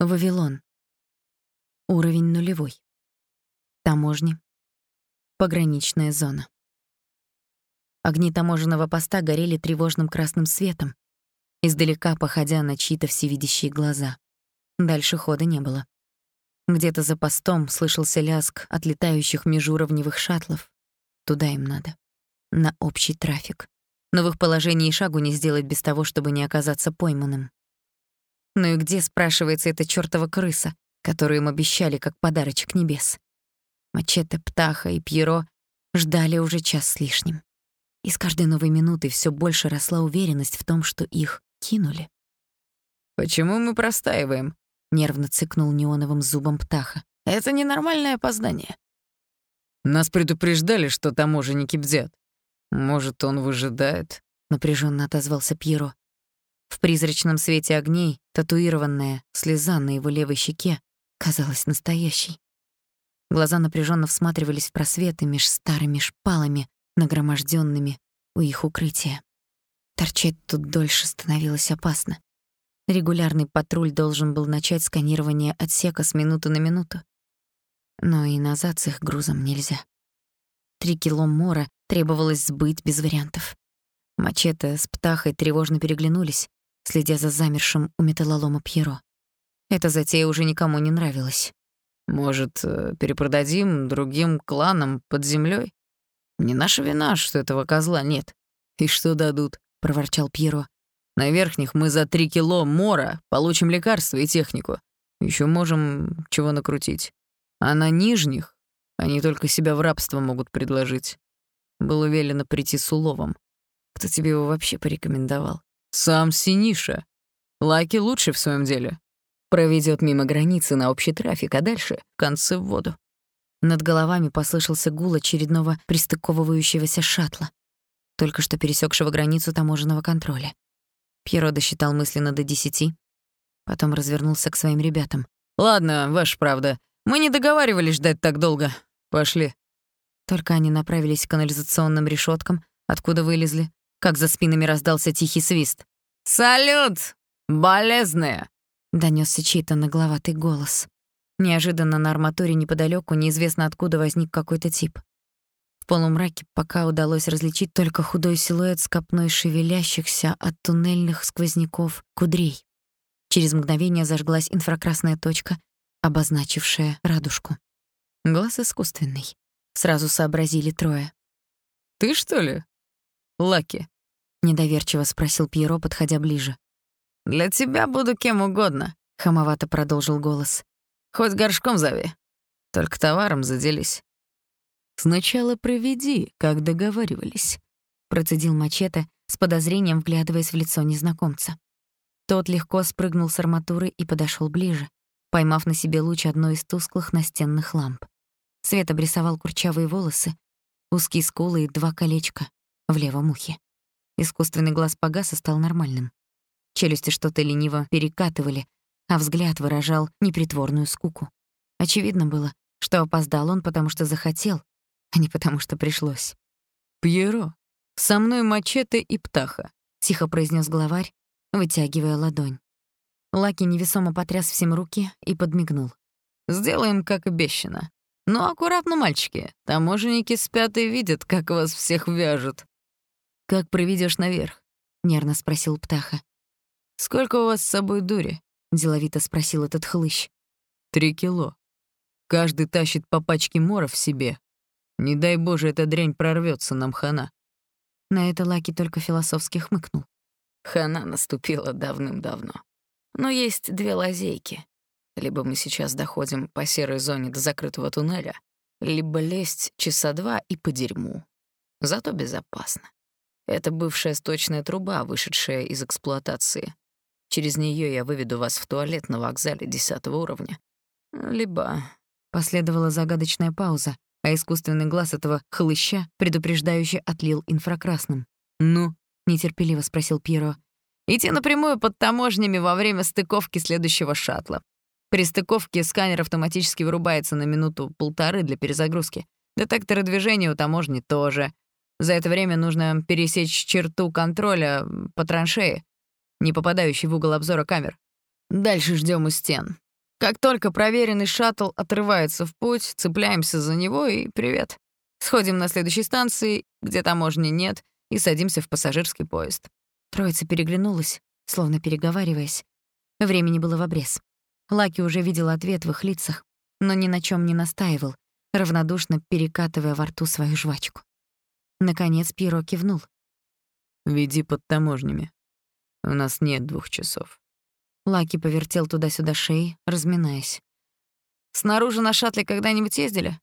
Вавилон. Уровень нулевой. Таможни. Пограничная зона. Огни таможенного поста горели тревожным красным светом, издалека походя на чьи-то всевидящие глаза. Дальше хода не было. Где-то за постом слышался лязг отлетающих межуровневых шаттлов. Туда им надо. На общий трафик. Но в их шагу не сделать без того, чтобы не оказаться пойманным. Ну и где, спрашивается, эта чёртова крыса, которую им обещали как подарочек небес? Мачете, Птаха и Пьеро ждали уже час с лишним. И с каждой новой минутой всё больше росла уверенность в том, что их кинули. «Почему мы простаиваем?» — нервно цыкнул неоновым зубом Птаха. «Это ненормальное опоздание». «Нас предупреждали, что таможенники бдят. Может, он выжидает?» — напряженно отозвался Пьеро. В призрачном свете огней татуированная слеза на его левой щеке казалась настоящей. Глаза напряженно всматривались в просветы меж старыми шпалами, нагроможденными у их укрытия. Торчать тут дольше становилось опасно. Регулярный патруль должен был начать сканирование отсека с минуты на минуту. Но и назад с их грузом нельзя. Три кило мора требовалось сбыть без вариантов. Мачете с Птахой тревожно переглянулись, следя за замершим у металлолома Пьеро. Эта затея уже никому не нравилась. «Может, э, перепродадим другим кланам под землей? Не наша вина, что этого козла нет. И что дадут?» — проворчал Пьеро. «На верхних мы за три кило мора получим лекарства и технику. Еще можем чего накрутить. А на нижних они только себя в рабство могут предложить. Было велено прийти с уловом. Кто тебе его вообще порекомендовал? Сам Синиша. Лаки лучше в своем деле. Проведет мимо границы на общий трафик, а дальше — в конце в воду. Над головами послышался гул очередного пристыковывающегося шаттла, только что пересекшего границу таможенного контроля. Пьеро досчитал мысленно до десяти, потом развернулся к своим ребятам. «Ладно, ваша правда. Мы не договаривались ждать так долго. Пошли». Только они направились к канализационным решеткам, откуда вылезли, как за спинами раздался тихий свист. «Салют, болезные!» — донёсся чей-то нагловатый голос. Неожиданно на арматуре неподалеку неизвестно откуда возник какой-то тип. В полумраке пока удалось различить только худой силуэт с копной шевелящихся от туннельных сквозняков кудрей. Через мгновение зажглась инфракрасная точка, обозначившая радужку. Глаз искусственный. Сразу сообразили трое. «Ты, что ли?» «Лаки», недоверчиво спросил Пьеро, подходя ближе. Для тебя буду кем угодно, хамовато продолжил голос. Хоть горшком зови. Только товаром заделись. Сначала проведи, как договаривались, процедил Мачете с подозрением вглядываясь в лицо незнакомца. Тот легко спрыгнул с арматуры и подошел ближе, поймав на себе луч одной из тусклых настенных ламп. Свет обрисовал курчавые волосы, узкие скулы и два колечка в левом ухе. Искусственный глаз погас и стал нормальным. Челюсти что-то лениво перекатывали, а взгляд выражал непритворную скуку. Очевидно было, что опоздал он, потому что захотел, а не потому что пришлось. «Пьеро, со мной мачете и птаха», — тихо произнес главарь, вытягивая ладонь. Лаки невесомо потряс всем руки и подмигнул. «Сделаем, как обещано. Но аккуратно, мальчики, таможенники спят и видят, как вас всех вяжут. «Как проведешь наверх?» — нервно спросил Птаха. «Сколько у вас с собой дури?» — деловито спросил этот хлыщ. «Три кило. Каждый тащит по пачке мора в себе. Не дай боже, эта дрянь прорвется нам хана». На это Лаки только философски хмыкнул. Хана наступила давным-давно. Но есть две лазейки. Либо мы сейчас доходим по серой зоне до закрытого туннеля, либо лезть часа два и по дерьму. Зато безопасно. Это бывшая сточная труба, вышедшая из эксплуатации. Через нее я выведу вас в туалет на вокзале десятого уровня. Либо...» Последовала загадочная пауза, а искусственный глаз этого хлыща предупреждающе отлил инфракрасным. «Ну?» — нетерпеливо спросил Пьеро. «Идти напрямую под таможнями во время стыковки следующего шаттла. При стыковке сканер автоматически вырубается на минуту-полторы для перезагрузки. Детекторы движения у таможни тоже. За это время нужно пересечь черту контроля по траншее, не попадающей в угол обзора камер. Дальше ждем у стен. Как только проверенный шаттл отрывается в путь, цепляемся за него и привет. Сходим на следующей станции, где таможни нет, и садимся в пассажирский поезд. Троица переглянулась, словно переговариваясь. Времени было в обрез. Лаки уже видел ответ в их лицах, но ни на чем не настаивал, равнодушно перекатывая во рту свою жвачку. Наконец Пиро кивнул. «Веди под таможнями. У нас нет двух часов». Лаки повертел туда-сюда шеей, разминаясь. «Снаружи на шаттле когда-нибудь ездили?»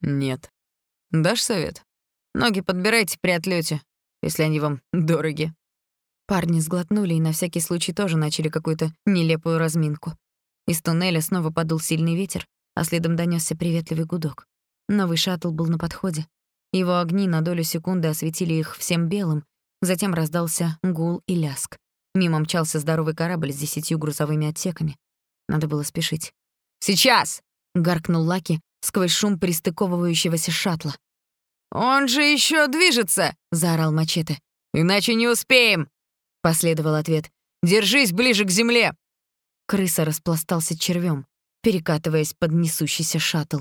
«Нет». «Дашь совет? Ноги подбирайте при отлете, если они вам дороги». Парни сглотнули и на всякий случай тоже начали какую-то нелепую разминку. Из туннеля снова подул сильный ветер, а следом донёсся приветливый гудок. Новый шаттл был на подходе. Его огни на долю секунды осветили их всем белым, затем раздался гул и ляск. Мимо мчался здоровый корабль с десятью грузовыми отсеками. Надо было спешить. «Сейчас!» — гаркнул Лаки сквозь шум пристыковывающегося шаттла. «Он же ещё движется!» — заорал Мачете. «Иначе не успеем!» — последовал ответ. «Держись ближе к земле!» Крыса распластался червем, перекатываясь под несущийся шаттл.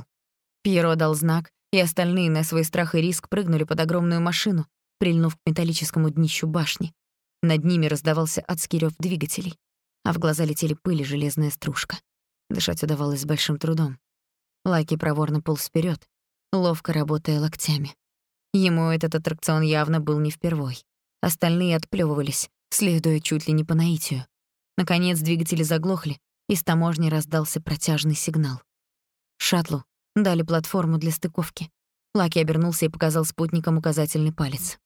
Пьеро дал знак, и остальные на свой страх и риск прыгнули под огромную машину, прильнув к металлическому днищу башни. Над ними раздавался адский рёв двигателей, а в глаза летели пыль и железная стружка. Дышать удавалось с большим трудом. Лаки проворно полз вперед, ловко работая локтями. Ему этот аттракцион явно был не впервой. Остальные отплёвывались, следуя чуть ли не по наитию. Наконец двигатели заглохли, и с таможни раздался протяжный сигнал. Шаттлу дали платформу для стыковки. Лаки обернулся и показал спутникам указательный палец.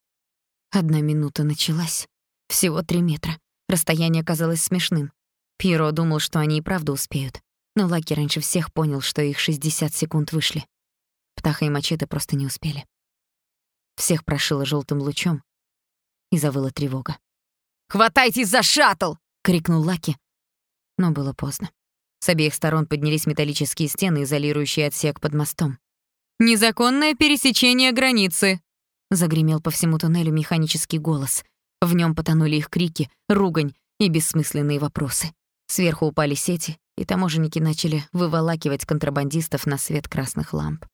Одна минута началась. Всего три метра. Расстояние казалось смешным. Пиро думал, что они и правда успеют. Но Лаки раньше всех понял, что их 60 секунд вышли. Птаха и Мачете просто не успели. Всех прошило желтым лучом, и завыла тревога. «Хватайтесь за шаттл!» — крикнул Лаки. Но было поздно. С обеих сторон поднялись металлические стены, изолирующие отсек под мостом. «Незаконное пересечение границы!» — загремел по всему туннелю механический голос. В нем потонули их крики, ругань и бессмысленные вопросы. Сверху упали сети, и таможенники начали выволакивать контрабандистов на свет красных ламп.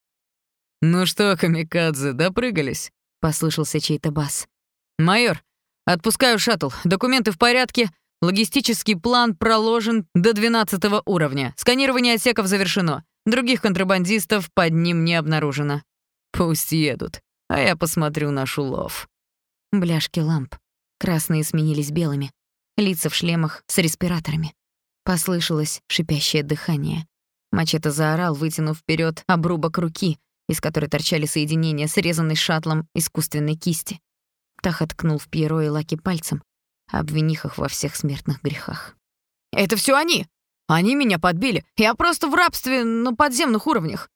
«Ну что, камикадзе, допрыгались?» — послышался чей-то бас. «Майор, отпускаю шаттл. Документы в порядке. Логистический план проложен до 12 уровня. Сканирование отсеков завершено. Других контрабандистов под ним не обнаружено. Пусть едут, а я посмотрю наш улов». Бляшки ламп. Красные сменились белыми. Лица в шлемах с респираторами. Послышалось шипящее дыхание. Мачете заорал, вытянув вперед обрубок руки, из которой торчали соединения, срезанной шаттлом искусственной кисти. Тах откнул в Пьеро и Лаки пальцем, обвинив их во всех смертных грехах. «Это все они! Они меня подбили! Я просто в рабстве на подземных уровнях!»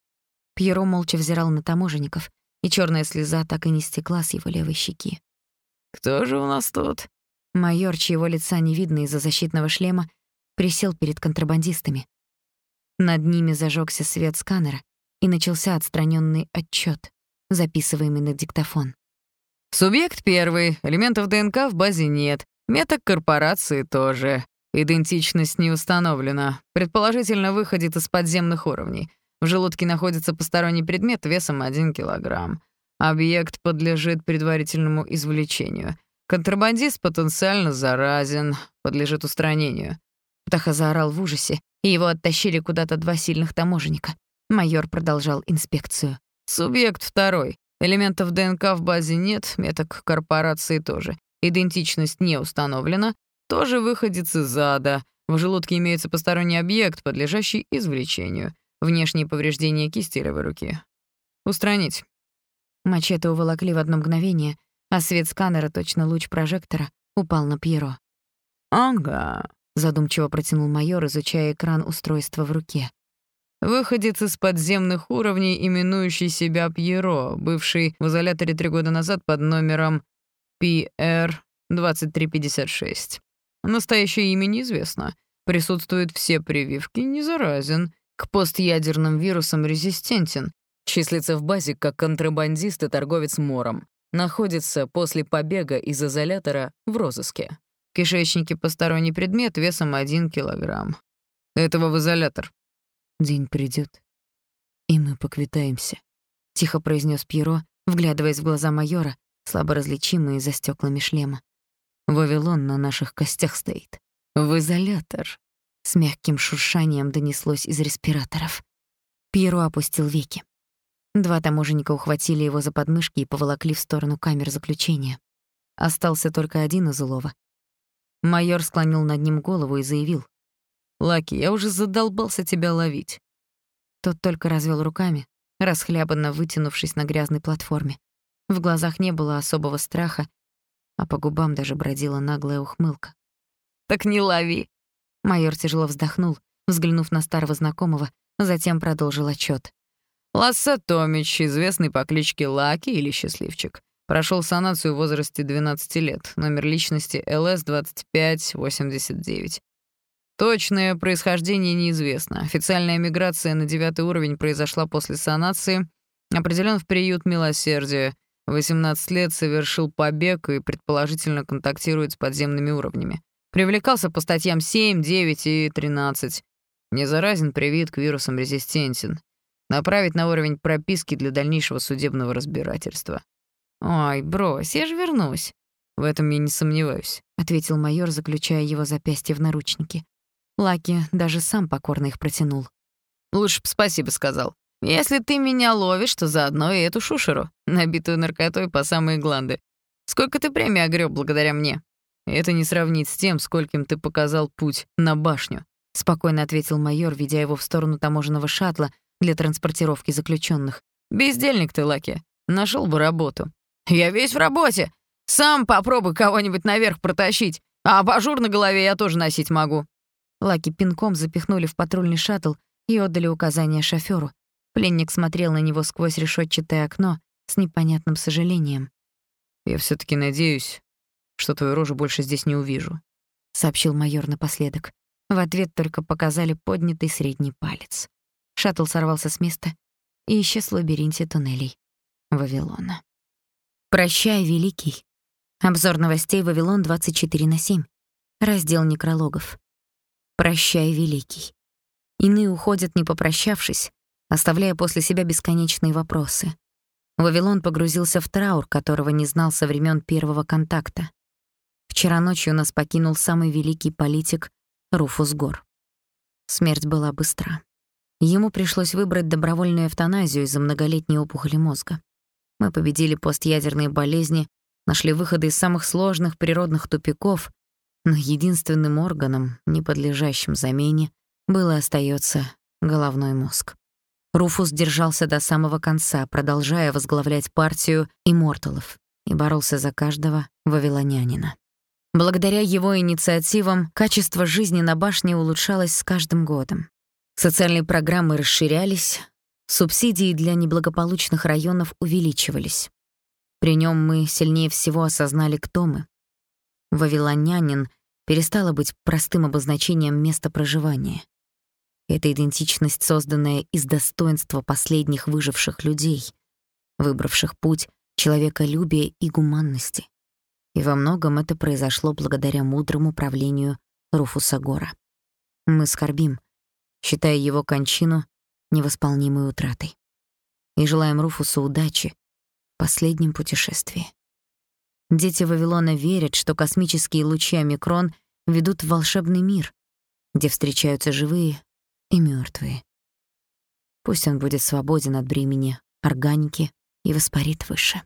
Пьеро молча взирал на таможенников, и черная слеза так и не стекла с его левой щеки. «Кто же у нас тут?» Майор, чьего лица не видно из-за защитного шлема, присел перед контрабандистами. Над ними зажегся свет сканера, и начался отстраненный отчет, записываемый на диктофон. Субъект первый, элементов ДНК в базе нет, меток корпорации тоже. Идентичность не установлена. Предположительно, выходит из подземных уровней. В желудке находится посторонний предмет весом 1 килограмм. Объект подлежит предварительному извлечению. Контрабандист потенциально заразен, подлежит устранению. Птаха заорал в ужасе, и его оттащили куда-то два сильных таможенника. Майор продолжал инспекцию. Субъект второй. Элементов ДНК в базе нет, меток корпорации тоже. Идентичность не установлена. Тоже выходец из ада. В желудке имеется посторонний объект, подлежащий извлечению. Внешние повреждения кисти левой руки. Устранить. Мачете уволокли в одно мгновение, а свет сканера, точно луч прожектора, упал на Пьеро. «Ага», — задумчиво протянул майор, изучая экран устройства в руке. Выходец из подземных уровней, именующий себя Пьеро, бывший в изоляторе три года назад под номером PR-2356. Настоящее имя неизвестно. Присутствуют все прививки, не заразен. К постъядерным вирусам резистентен. Числится в базе как контрабандист и торговец мором. Находится после побега из изолятора в розыске. В кишечнике посторонний предмет весом 1 килограмм. Этого в изолятор». «День придет, и мы поквитаемся», — тихо произнес Пьеро, вглядываясь в глаза майора, слабо различимые за стеклами шлема. «Вавилон на наших костях стоит. В изолятор!» С мягким шуршанием донеслось из респираторов. Пьеро опустил веки. Два таможенника ухватили его за подмышки и поволокли в сторону камер заключения. Остался только один из улова. Майор склонил над ним голову и заявил. «Лаки, я уже задолбался тебя ловить». Тот только развел руками, расхлябанно вытянувшись на грязной платформе. В глазах не было особого страха, а по губам даже бродила наглая ухмылка. «Так не лови!» Майор тяжело вздохнул, взглянув на старого знакомого, затем продолжил отчет. «Ласса Томич, известный по кличке Лаки или Счастливчик, прошел санацию в возрасте 12 лет, номер личности ЛС-2589. Точное происхождение неизвестно. Официальная миграция на девятый уровень произошла после санации, определен в приют милосердия, 18 лет совершил побег и предположительно контактирует с подземными уровнями. Привлекался по статьям 7, 9 и 13. Не заразен, привит, к вирусам резистентен. Направить на уровень прописки для дальнейшего судебного разбирательства. «Ой, брось, я же вернусь». «В этом я не сомневаюсь», — ответил майор, заключая его запястье в наручники. Лаки даже сам покорно их протянул. «Лучше б спасибо сказал. Если ты меня ловишь, то заодно и эту шушеру, набитую наркотой по самые гланды. Сколько ты премии огрёб благодаря мне?» «Это не сравнить с тем, скольким ты показал путь на башню», — спокойно ответил майор, ведя его в сторону таможенного шаттла для транспортировки заключенных. «Бездельник ты, Лаки. Нашел бы работу». «Я весь в работе. Сам попробуй кого-нибудь наверх протащить. А абажур на голове я тоже носить могу». Лаки пинком запихнули в патрульный шаттл и отдали указания шофёру, Пленник смотрел на него сквозь решетчатое окно с непонятным сожалением. «Я все таки надеюсь, что твою рожу больше здесь не увижу», — сообщил майор напоследок. В ответ только показали поднятый средний палец. Шаттл сорвался с места и исчез в лабиринте туннелей Вавилона. «Прощай, великий». Обзор новостей «Вавилон» 24 на 7. Раздел некрологов. «Прощай, великий». Иные уходят, не попрощавшись, оставляя после себя бесконечные вопросы. Вавилон погрузился в траур, которого не знал со времен первого контакта. Вчера ночью нас покинул самый великий политик Руфус Гор. Смерть была быстра. Ему пришлось выбрать добровольную эвтаназию из-за многолетней опухоли мозга. Мы победили постъядерные болезни, нашли выходы из самых сложных природных тупиков, но единственным органом, не подлежащим замене, был и остаётся головной мозг. Руфус держался до самого конца, продолжая возглавлять партию имморталов и боролся за каждого вавилонянина. Благодаря его инициативам качество жизни на башне улучшалось с каждым годом. Социальные программы расширялись, субсидии для неблагополучных районов увеличивались. При нем мы сильнее всего осознали, кто мы. Вавилонянин перестало быть простым обозначением места проживания. Это идентичность, созданная из достоинства последних выживших людей, выбравших путь человеколюбия и гуманности. И во многом это произошло благодаря мудрому правлению Руфуса Гора. Мы скорбим, считая его кончину невосполнимой утратой. И желаем Руфусу удачи в последнем путешествии. Дети Вавилона верят, что космические лучи омикрон ведут в волшебный мир, где встречаются живые и мертвые. Пусть он будет свободен от бремени органики и воспарит выше.